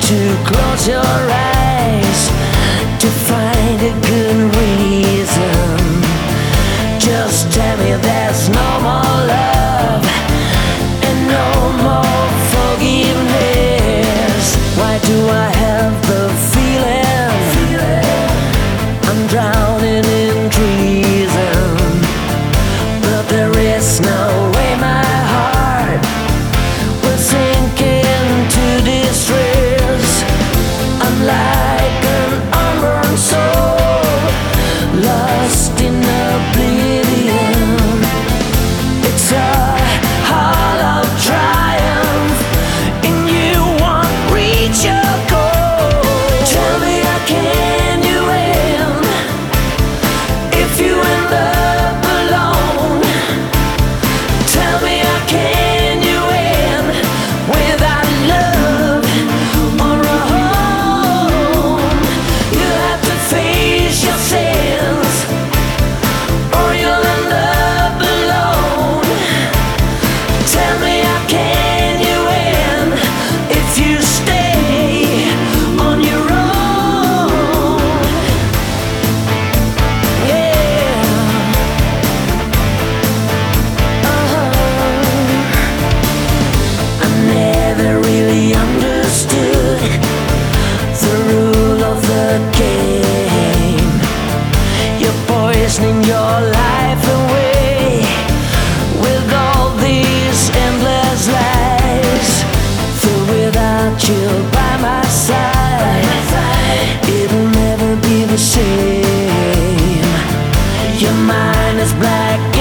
to close your eyes to find a good reason. Just tell me there's no more love and no more forgiveness. Why do I have the feeling I'm drowning? mind is black.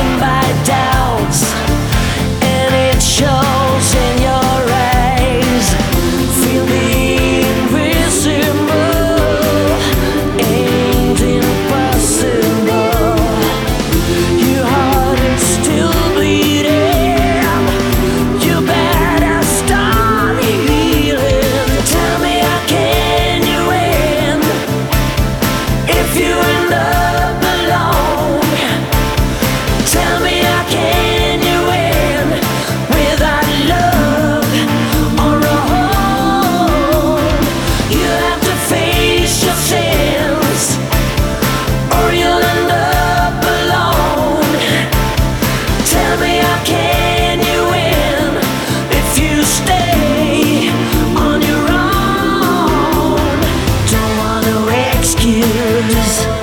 yours